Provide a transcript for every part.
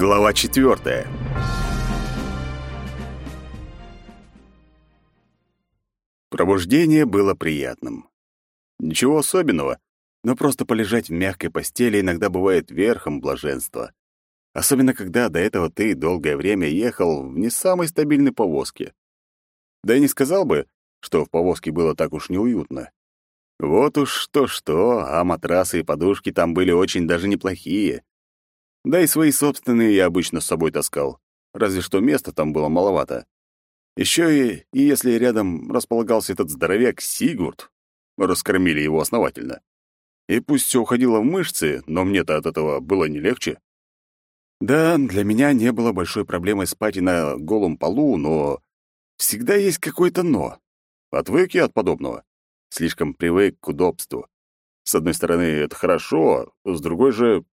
Глава четвертая. Пробуждение было приятным. Ничего особенного, но просто полежать в мягкой постели иногда бывает верхом блаженства. Особенно, когда до этого ты долгое время ехал в не самой стабильной повозке. Да и не сказал бы, что в повозке было так уж неуютно. Вот уж что-что, а матрасы и подушки там были очень даже неплохие. Да и свои собственные я обычно с собой таскал, разве что места там было маловато. Еще и, и если рядом располагался этот здоровяк Сигурд, раскормили его основательно. И пусть все уходило в мышцы, но мне-то от этого было не легче. Да, для меня не было большой проблемой спать и на голом полу, но всегда есть какое-то «но». Отвык я от подобного. Слишком привык к удобству. С одной стороны, это хорошо, с другой же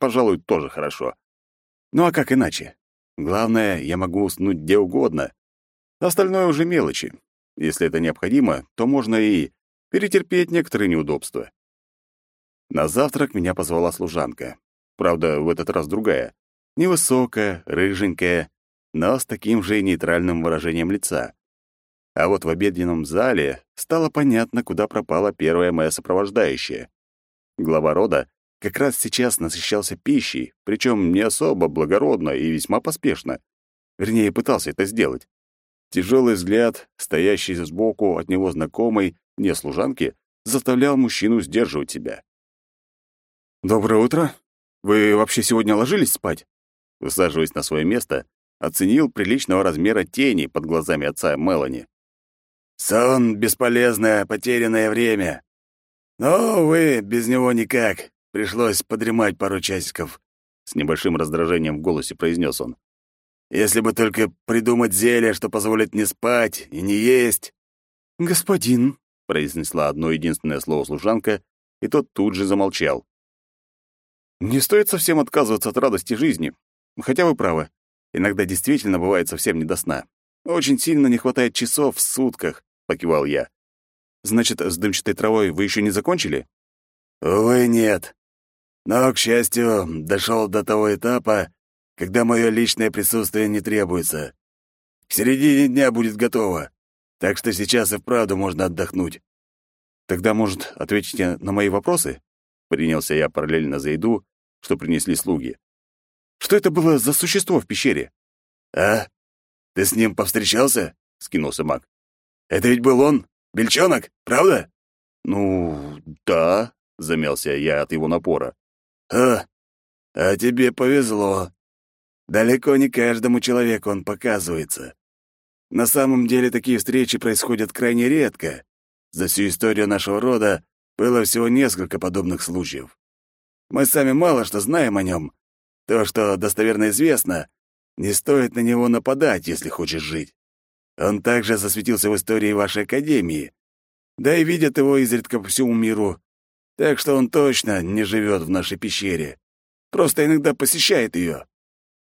Пожалуй, тоже хорошо. Ну а как иначе? Главное, я могу уснуть где угодно. Остальное уже мелочи. Если это необходимо, то можно и перетерпеть некоторые неудобства. На завтрак меня позвала служанка. Правда, в этот раз другая. Невысокая, рыженькая, но с таким же нейтральным выражением лица. А вот в обеденном зале стало понятно, куда пропала первая моя сопровождающая. Глава рода как раз сейчас насыщался пищей, причем не особо благородно и весьма поспешно. Вернее, пытался это сделать. Тяжелый взгляд, стоящий сбоку от него знакомой, не служанки, заставлял мужчину сдерживать себя. «Доброе утро. Вы вообще сегодня ложились спать?» Усаживаясь на свое место, оценил приличного размера тени под глазами отца Мелани. «Сон — бесполезное, потерянное время. Но, вы без него никак. Пришлось подремать пару часиков, с небольшим раздражением в голосе произнес он. Если бы только придумать зелье, что позволит не спать и не есть. Господин, произнесла одно единственное слово служанка, и тот тут же замолчал. Не стоит совсем отказываться от радости жизни. Хотя вы правы. Иногда действительно бывает совсем не до сна. Очень сильно не хватает часов в сутках, покивал я. Значит, с дымчатой травой вы еще не закончили? Увы, нет. Но, к счастью, дошел до того этапа, когда мое личное присутствие не требуется. К середине дня будет готово, так что сейчас и вправду можно отдохнуть. Тогда, может, ответите на мои вопросы? Принялся я параллельно за еду, что принесли слуги. Что это было за существо в пещере? А? Ты с ним повстречался? скинулся маг. Это ведь был он, бельчонок, правда? Ну, да, замялся я от его напора. «А, а тебе повезло. Далеко не каждому человеку он показывается. На самом деле такие встречи происходят крайне редко. За всю историю нашего рода было всего несколько подобных случаев. Мы сами мало что знаем о нем. То, что достоверно известно, не стоит на него нападать, если хочешь жить. Он также засветился в истории вашей академии. Да и видят его изредка по всему миру. Так что он точно не живет в нашей пещере. Просто иногда посещает ее.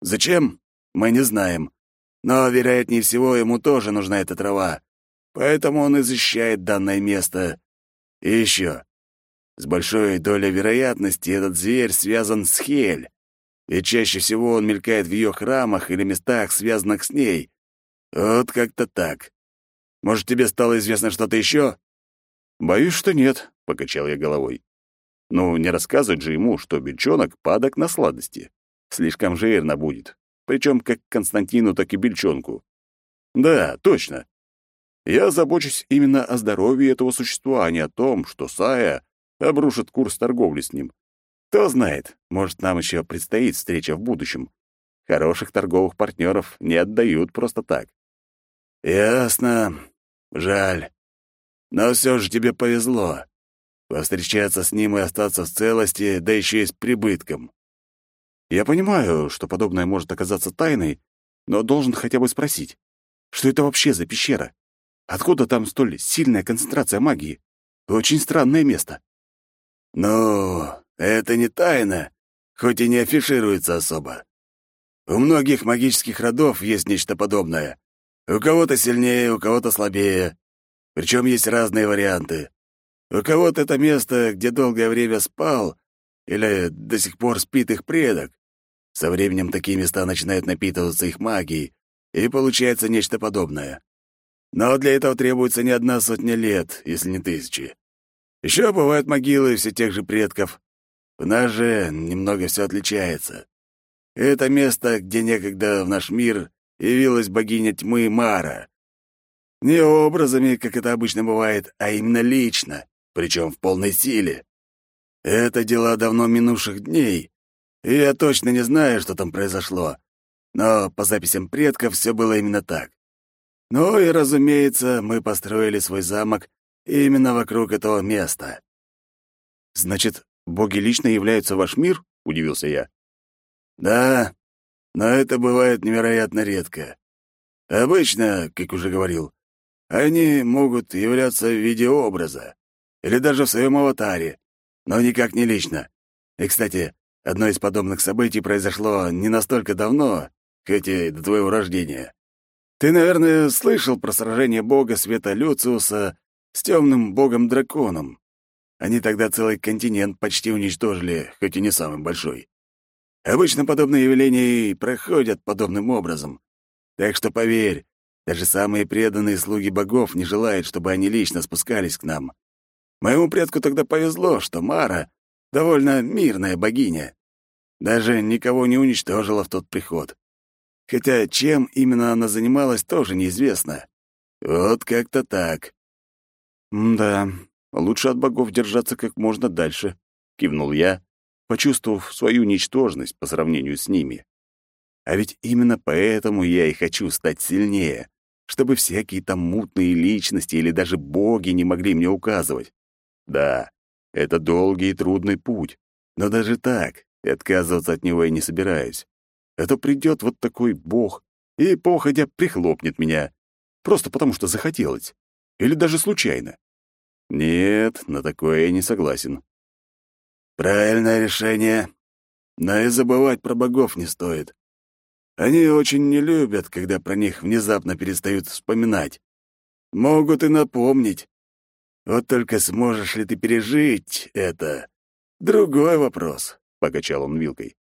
Зачем? Мы не знаем. Но, вероятнее всего, ему тоже нужна эта трава. Поэтому он и защищает данное место. И еще. С большой долей вероятности этот зверь связан с Хель. И чаще всего он мелькает в ее храмах или местах, связанных с ней. Вот как-то так. Может, тебе стало известно что-то еще? Боюсь, что нет. — покачал я головой. «Ну, не рассказывать же ему, что бельчонок падок на сладости. Слишком жирно будет. Причем как Константину, так и бельчонку. Да, точно. Я забочусь именно о здоровье этого существа, а не о том, что Сая обрушит курс торговли с ним. Кто знает, может, нам еще предстоит встреча в будущем. Хороших торговых партнеров не отдают просто так. Ясно. Жаль. Но все же тебе повезло. Повстречаться с ним и остаться в целости, да еще и с прибытком. Я понимаю, что подобное может оказаться тайной, но должен хотя бы спросить, что это вообще за пещера? Откуда там столь сильная концентрация магии? Очень странное место. Ну, это не тайна, хоть и не афишируется особо. У многих магических родов есть нечто подобное. У кого-то сильнее, у кого-то слабее. Причем есть разные варианты. У кого-то это место, где долгое время спал, или до сих пор спит их предок. Со временем такие места начинают напитываться их магией, и получается нечто подобное. Но для этого требуется не одна сотня лет, если не тысячи. Еще бывают могилы все тех же предков. У нас же немного все отличается. Это место, где некогда в наш мир явилась богиня тьмы Мара. Не образами, как это обычно бывает, а именно лично, причем в полной силе. Это дела давно минувших дней, и я точно не знаю, что там произошло. Но по записям предков все было именно так. Ну и, разумеется, мы построили свой замок именно вокруг этого места. Значит, боги лично являются ваш мир? удивился я. Да, но это бывает невероятно редко. Обычно, как уже говорил, они могут являться в виде образа или даже в своем аватаре, но никак не лично. И, кстати, одно из подобных событий произошло не настолько давно, хоть и до твоего рождения. Ты, наверное, слышал про сражение бога света Люциуса с темным богом-драконом. Они тогда целый континент почти уничтожили, хоть и не самый большой. Обычно подобные явления и проходят подобным образом. Так что поверь, даже самые преданные слуги богов не желают, чтобы они лично спускались к нам. Моему предку тогда повезло, что Мара — довольно мирная богиня. Даже никого не уничтожила в тот приход. Хотя чем именно она занималась, тоже неизвестно. Вот как-то так. «Да, лучше от богов держаться как можно дальше», — кивнул я, почувствовав свою ничтожность по сравнению с ними. А ведь именно поэтому я и хочу стать сильнее, чтобы всякие там мутные личности или даже боги не могли мне указывать. Да, это долгий и трудный путь, но даже так отказываться от него я не собираюсь. Это придет вот такой бог и, походя, прихлопнет меня, просто потому что захотелось, или даже случайно. Нет, на такое я не согласен. Правильное решение. Но и забывать про богов не стоит. Они очень не любят, когда про них внезапно перестают вспоминать. Могут и напомнить. Вот только сможешь ли ты пережить это? Другой вопрос, — покачал он вилкой.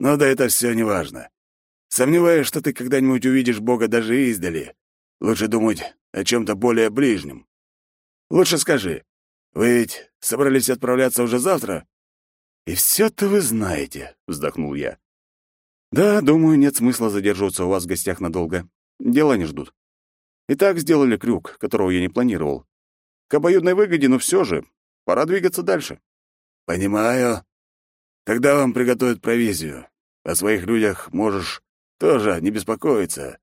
Но да это все не важно. Сомневаюсь, что ты когда-нибудь увидишь Бога даже издали. Лучше думать о чем-то более ближнем. Лучше скажи, вы ведь собрались отправляться уже завтра? «И все-то вы знаете», — вздохнул я. «Да, думаю, нет смысла задерживаться у вас в гостях надолго. Дела не ждут. И так сделали крюк, которого я не планировал. К обоюдной выгоде, но все же, пора двигаться дальше». «Понимаю. Тогда вам приготовят провизию. О своих людях можешь тоже не беспокоиться.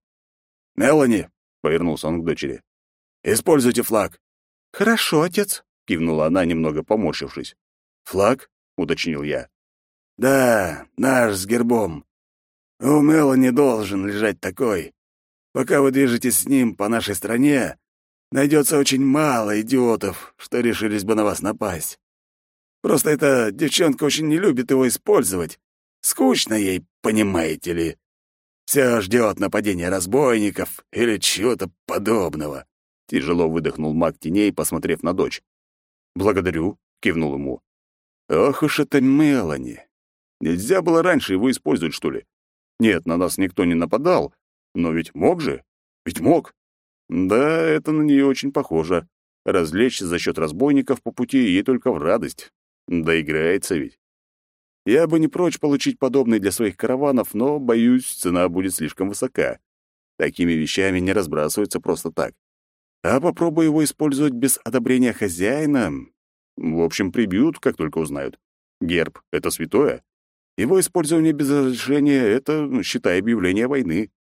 Мелани, — повернулся он к дочери, — используйте флаг». «Хорошо, отец», — кивнула она, немного поморщившись. «Флаг?» — уточнил я. «Да, наш с гербом. У Мелани должен лежать такой. Пока вы движетесь с ним по нашей стране, найдется очень мало идиотов, что решились бы на вас напасть. Просто эта девчонка очень не любит его использовать. Скучно ей, понимаете ли. Все ждет нападения разбойников или чего-то подобного». Тяжело выдохнул маг теней, посмотрев на дочь. «Благодарю», — кивнул ему. Ох уж это Мелани. Нельзя было раньше его использовать, что ли? Нет, на нас никто не нападал, но ведь мог же. Ведь мог. Да, это на нее очень похоже. Развлечь за счет разбойников по пути ей только в радость. Да играется ведь. Я бы не прочь получить подобный для своих караванов, но, боюсь, цена будет слишком высока. Такими вещами не разбрасываются просто так. А попробуй его использовать без одобрения хозяина, в общем, прибьют, как только узнают. Герб — это святое. Его использование без разрешения — это, ну, считай, объявление войны.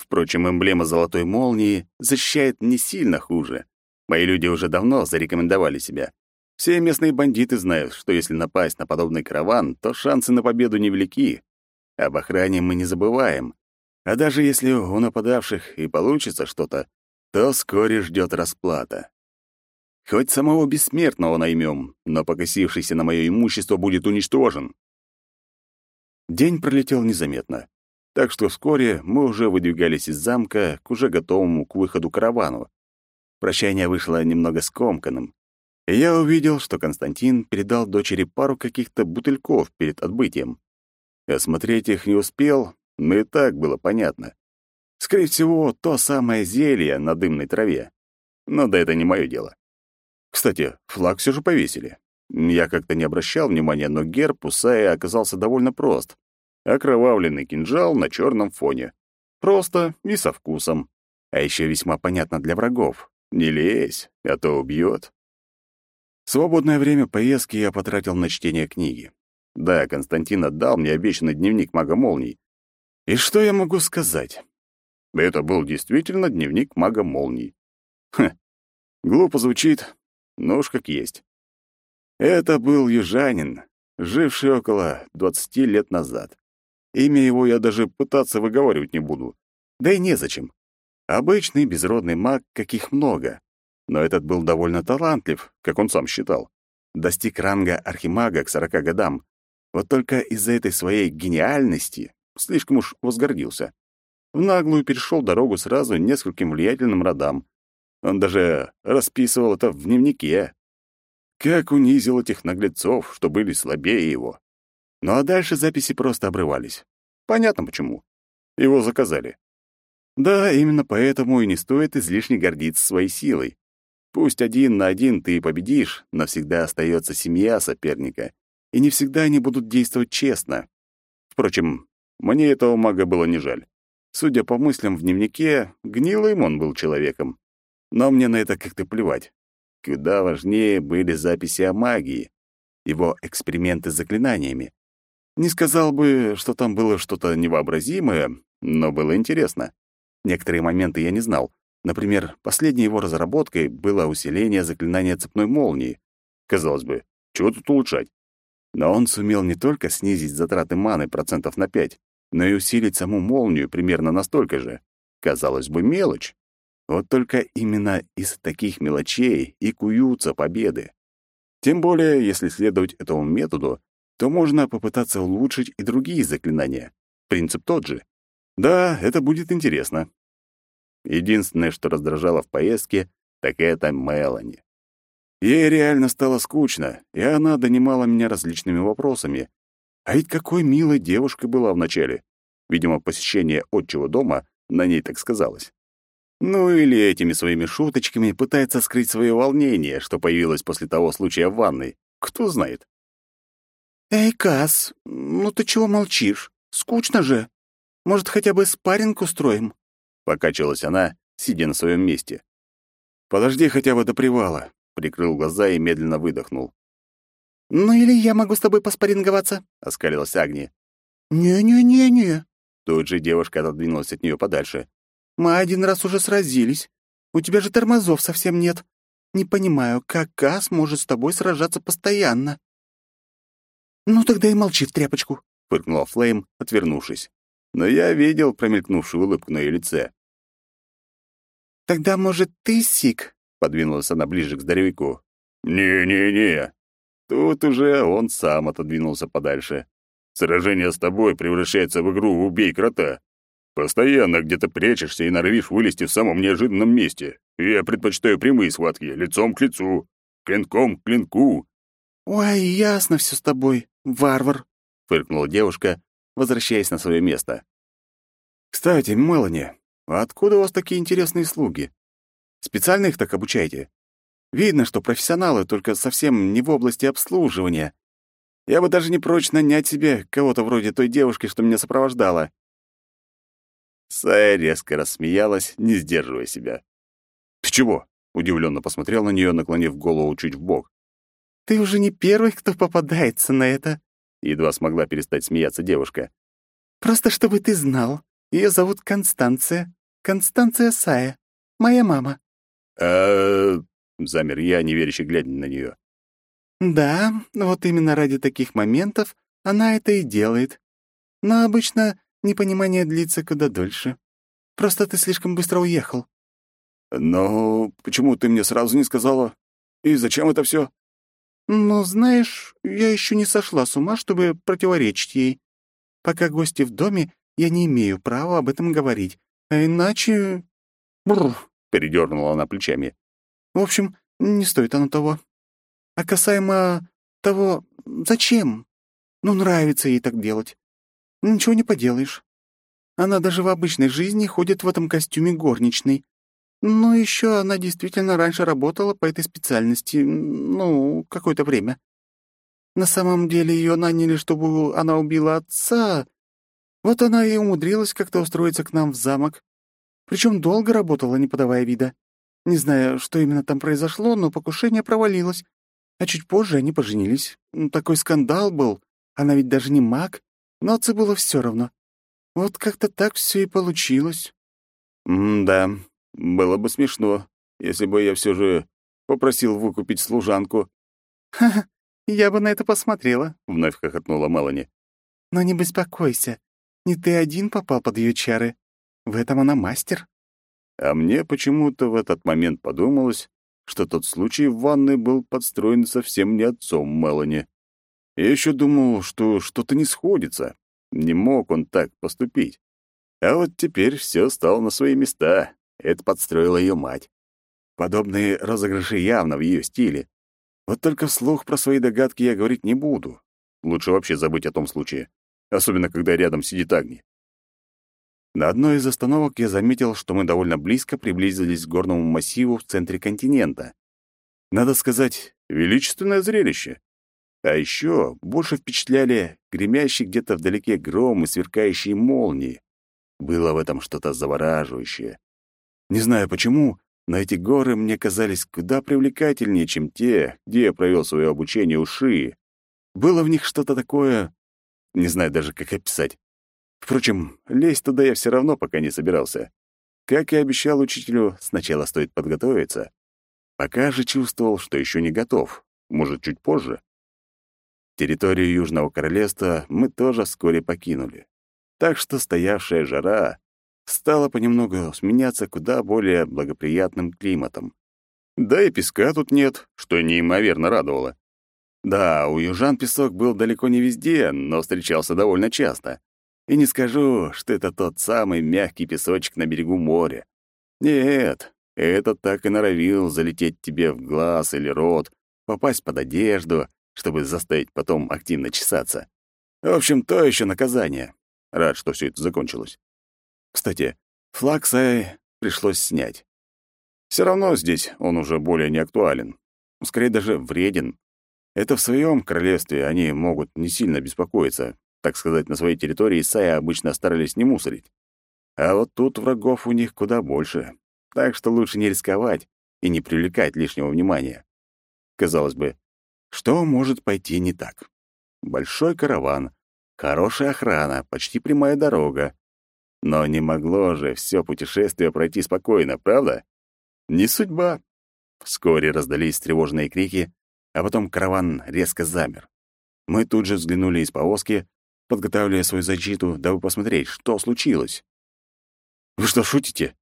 Впрочем, эмблема золотой молнии защищает не сильно хуже. Мои люди уже давно зарекомендовали себя. Все местные бандиты знают, что если напасть на подобный караван, то шансы на победу невелики. Об охране мы не забываем. А даже если у нападавших и получится что-то, то вскоре ждет расплата. Хоть самого бессмертного наймем, но покосившийся на мое имущество будет уничтожен. День пролетел незаметно, так что вскоре мы уже выдвигались из замка к уже готовому к выходу каравану. Прощание вышло немного скомканным, я увидел, что Константин передал дочери пару каких-то бутыльков перед отбытием. Осмотреть их не успел, но и так было понятно. Скорее всего, то самое зелье на дымной траве. Но да это не мое дело. Кстати, флаг все же повесили. Я как-то не обращал внимания, но герб у Саи оказался довольно прост. Окровавленный кинжал на черном фоне. Просто и со вкусом. А еще весьма понятно для врагов. Не лезь, а то убьет. Свободное время поездки я потратил на чтение книги. Да, Константин отдал мне обещанный дневник мага молний. И что я могу сказать? Это был действительно дневник мага молний. Хм, глупо звучит, но уж как есть. Это был южанин, живший около 20 лет назад. Имя его я даже пытаться выговаривать не буду. Да и незачем. Обычный безродный маг, каких много. Но этот был довольно талантлив, как он сам считал. Достиг ранга архимага к 40 годам. Вот только из-за этой своей гениальности слишком уж возгордился. В наглую перешел дорогу сразу нескольким влиятельным родам. Он даже расписывал это в дневнике. Как унизил этих наглецов, что были слабее его. Ну а дальше записи просто обрывались. Понятно почему. Его заказали. Да, именно поэтому и не стоит излишне гордиться своей силой. Пусть один на один ты и победишь, но всегда остается семья соперника, и не всегда они будут действовать честно. Впрочем, мне этого мага было не жаль. Судя по мыслям в дневнике, гнилым он был человеком. Но мне на это как-то плевать. Куда важнее были записи о магии, его эксперименты с заклинаниями. Не сказал бы, что там было что-то невообразимое, но было интересно. Некоторые моменты я не знал. Например, последней его разработкой было усиление заклинания цепной молнии. Казалось бы, чего тут улучшать? Но он сумел не только снизить затраты маны процентов на 5, но и усилить саму молнию примерно настолько же. Казалось бы, мелочь. Вот только именно из таких мелочей и куются победы. Тем более, если следовать этому методу, то можно попытаться улучшить и другие заклинания. Принцип тот же. Да, это будет интересно. Единственное, что раздражало в поездке, так это Мелани. Ей реально стало скучно, и она донимала меня различными вопросами. А ведь какой милой девушкой была вначале. Видимо, посещение отчего дома на ней так сказалось. Ну или этими своими шуточками пытается скрыть свое волнение, что появилось после того случая в ванной. Кто знает. «Эй, Кас, ну ты чего молчишь? Скучно же. Может, хотя бы спарринг устроим?» Покачалась она, сидя на своем месте. «Подожди хотя бы до привала», — прикрыл глаза и медленно выдохнул. «Ну или я могу с тобой поспарринговаться?» — оскалилась Агния. «Не-не-не-не». Тут же девушка отодвинулась от нее подальше. Мы один раз уже сразились. У тебя же тормозов совсем нет. Не понимаю, как Кас может с тобой сражаться постоянно?» «Ну тогда и молчи в тряпочку», — фыркнула Флейм, отвернувшись. Но я видел промелькнувшую улыбку на ее лице. «Тогда, может, ты, Сик?» — подвинулась она ближе к здоровяку. «Не-не-не». Тут уже он сам отодвинулся подальше. «Сражение с тобой превращается в игру «Убей крота». Постоянно где-то прячешься и норовишь вылезти в самом неожиданном месте. Я предпочитаю прямые схватки, лицом к лицу, клинком к клинку». «Ой, ясно все с тобой, варвар», — фыркнула девушка, возвращаясь на свое место. «Кстати, Мелани, а откуда у вас такие интересные слуги? Специально их так обучаете? Видно, что профессионалы, только совсем не в области обслуживания. Я бы даже не прочь нанять себе кого-то вроде той девушки, что меня сопровождала. Сая резко рассмеялась, не сдерживая себя. «Ты чего?» — удивленно посмотрел на нее, наклонив голову чуть в бок. «Ты уже не первый, кто попадается на это», — едва смогла перестать смеяться девушка. «Просто чтобы ты знал, ее зовут Констанция. Констанция Сая. Моя мама». «А...» — замер я, неверяще глядя на нее. «Да, вот именно ради таких моментов она это и делает. Но обычно Непонимание длится куда дольше. Просто ты слишком быстро уехал». «Но почему ты мне сразу не сказала? И зачем это все? «Ну, знаешь, я еще не сошла с ума, чтобы противоречить ей. Пока гости в доме, я не имею права об этом говорить, а иначе...» «Бррр», — передернула она плечами. «В общем, не стоит оно того. А касаемо того, зачем? Ну, нравится ей так делать. Ничего не поделаешь. Она даже в обычной жизни ходит в этом костюме горничной. Но еще она действительно раньше работала по этой специальности, ну, какое-то время. На самом деле ее наняли, чтобы она убила отца. Вот она и умудрилась как-то устроиться к нам в замок. Причем долго работала, не подавая вида. Не знаю, что именно там произошло, но покушение провалилось. А чуть позже они поженились. Такой скандал был. Она ведь даже не маг, но отцу было все равно. Вот как-то так все и получилось. М-да, было бы смешно, если бы я все же попросил выкупить служанку. «Ха-ха, я бы на это посмотрела», — вновь хохотнула Мелани. «Но не беспокойся, не ты один попал под ее чары. В этом она мастер». А мне почему-то в этот момент подумалось, что тот случай в ванной был подстроен совсем не отцом Мелани. Я еще думал, что что-то не сходится. Не мог он так поступить. А вот теперь все стало на свои места. Это подстроила ее мать. Подобные розыгрыши явно в ее стиле. Вот только вслух про свои догадки я говорить не буду. Лучше вообще забыть о том случае. Особенно, когда рядом сидит Агни. На одной из остановок я заметил, что мы довольно близко приблизились к горному массиву в центре континента. Надо сказать, величественное зрелище. А еще больше впечатляли гремящие где-то вдалеке гром и сверкающие молнии. Было в этом что-то завораживающее. Не знаю почему, но эти горы мне казались куда привлекательнее, чем те, где я провел свое обучение у Шии. Было в них что-то такое... Не знаю даже, как описать. Впрочем, лезть туда я все равно пока не собирался. Как и обещал учителю, сначала стоит подготовиться. Пока же чувствовал, что еще не готов. Может, чуть позже. Территорию Южного Королевства мы тоже вскоре покинули. Так что стоявшая жара стала понемногу сменяться куда более благоприятным климатом. Да и песка тут нет, что неимоверно радовало. Да, у южан песок был далеко не везде, но встречался довольно часто. И не скажу, что это тот самый мягкий песочек на берегу моря. Нет, это так и норовил залететь тебе в глаз или рот, попасть под одежду, чтобы заставить потом активно чесаться. В общем, то еще наказание. Рад, что все это закончилось. Кстати, флаг Сай пришлось снять. Все равно здесь он уже более не актуален. Скорее даже вреден. Это в своем королевстве они могут не сильно беспокоиться, так сказать, на своей территории Исайя обычно старались не мусорить. А вот тут врагов у них куда больше. Так что лучше не рисковать и не привлекать лишнего внимания. Казалось бы, что может пойти не так? Большой караван, хорошая охрана, почти прямая дорога. Но не могло же все путешествие пройти спокойно, правда? Не судьба. Вскоре раздались тревожные крики, а потом караван резко замер. Мы тут же взглянули из повозки, подготавливая свою защиту, дабы посмотреть, что случилось. «Вы что, шутите?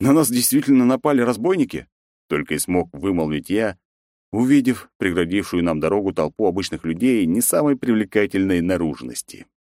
На нас действительно напали разбойники?» Только и смог вымолвить я, увидев преградившую нам дорогу толпу обычных людей не самой привлекательной наружности.